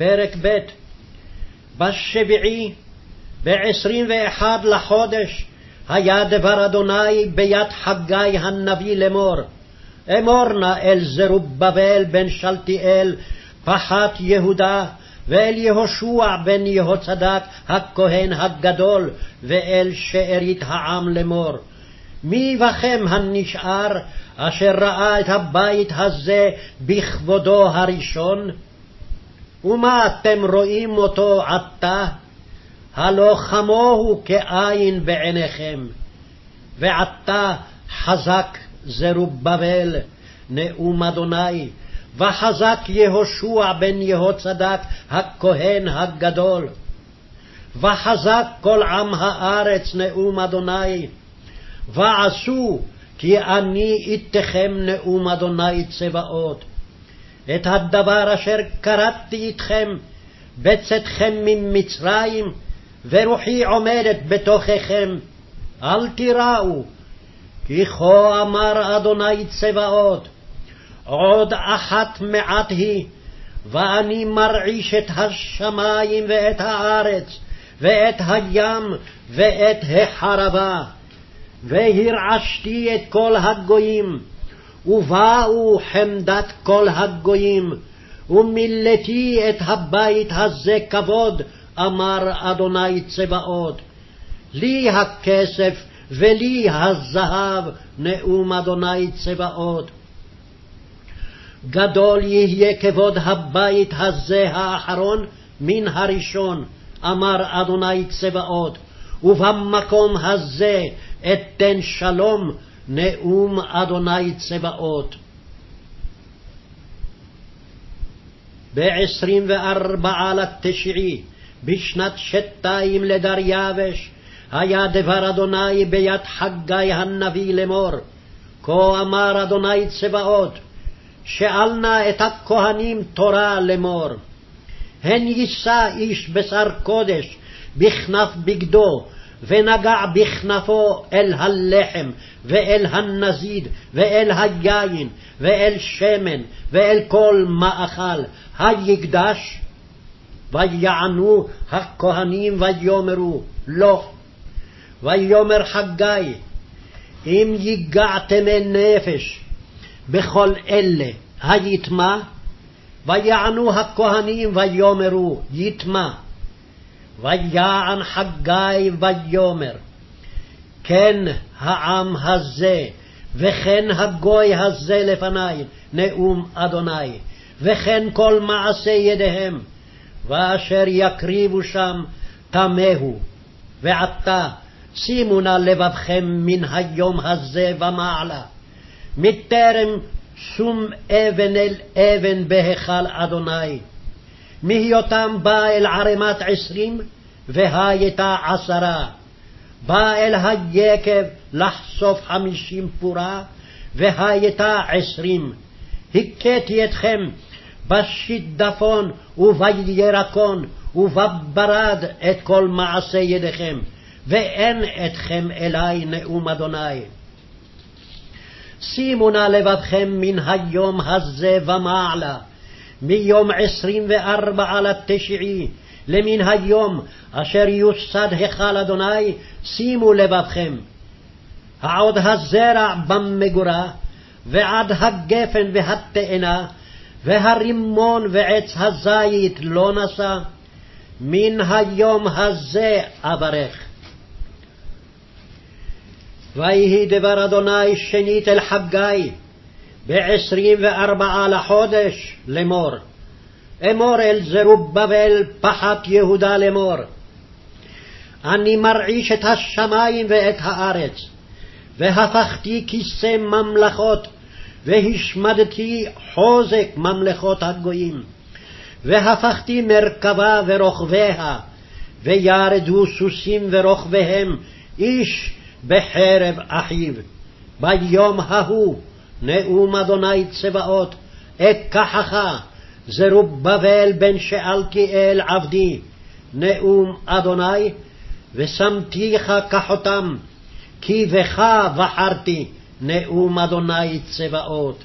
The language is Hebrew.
פרק ב' בשביעי, בעשרים ואחד לחודש, היה דבר אדוני ביד חגי הנביא לאמור. אמור נא אל זרובבל בן שלתיאל, פחת יהודה, ואל יהושע בן יהוצדק הכהן הגדול, ואל שארית העם לאמור. מי בכם הנשאר, אשר ראה את הבית הזה בכבודו הראשון? ומה אתם רואים אותו עתה? הלא כמוהו כעין בעיניכם. ועתה חזק זרובבל, נאום אדוני, וחזק יהושע בן יהוצדק הכהן הגדול. וחזק כל עם הארץ נאום אדוני, ועשו כי אני איתכם נאום אדוני צבאות. את הדבר אשר כרתתי אתכם בצאתכם ממצרים, ורוחי עומדת בתוככם, אל תיראו, כי כה אמר אדוני צבאות, עוד אחת מעט היא, ואני מרעיש את השמים ואת הארץ, ואת הים ואת החרבה. והרעשתי את כל הגויים, ובאו חמדת כל הגויים, ומילאתי את הבית הזה כבוד, אמר אדוני צבאות. לי הכסף ולי הזהב, נאום אדוני צבאות. גדול יהיה כבוד הבית הזה האחרון מן הראשון, אמר אדוני צבאות, ובמקום הזה אתן שלום, נאום אדוני צבאות. בעשרים וארבעה לתשעי, בשנת שתיים לדריווש, היה דבר אדוני ביד חגי הנביא לאמור. כה אמר אדוני צבאות, שאל נא את הכהנים תורה לאמור. הן יישא איש בשר קודש בכנף בגדו, ונגע בכנפו אל הלחם, ואל הנזיד, ואל היין, ואל שמן, ואל כל מאכל, היקדש? ויענו הכהנים ויאמרו, לא. ויאמר חגי, אם ייגעתם נפש בכל אלה, היטמע? ויענו הכהנים ויאמרו, יטמע. ויען חגי ויאמר, כן העם הזה, וכן הגוי הזה לפני, נאום אדוני, וכן כל מעשה ידיהם, ואשר יקריבו שם תמהו. ועתה שימו נא לבבכם מן היום הזה ומעלה, מטרם שום אבן אל אבן בהיכל אדוני. מהיותם בא אל ערמת עשרים, והייתה עשרה. בא אל היקב לחשוף חמישים פורה, והייתה עשרים. הכיתי אתכם בשיטפון ובירקון ובברד את כל מעשה ידיכם, ואין אתכם אלי נאום אדוני. שימו נא לבבכם מן היום הזה ומעלה, מיום עשרים וארבע לתשעי, למן היום אשר יוסד היכל אדוני, שימו לבבכם. העוד הזרע במגורה, ועד הגפן והתאנה, והרימון ועץ הזית לא נשא, מן היום הזה אברך. ויהי דבר אדוני שנית אל חגי, בעשרים וארבעה לחודש לאמור. אמור אל זרובבל פחת יהודה לאמור. אני מרעיש את השמים ואת הארץ, והפכתי כיסא ממלכות, והשמדתי חוזק ממלכות הגויים, והפכתי מרכבה ורוכביה, וירדו סוסים ורוכביהם, איש בחרב אחיו. ביום ההוא נאום אדוני צבאות, אקחך, זרובבל בן שאלתיאל עבדי, נאום אדוני, ושמתיך כחותם, כי בך בחרתי, נאום אדוני צבאות.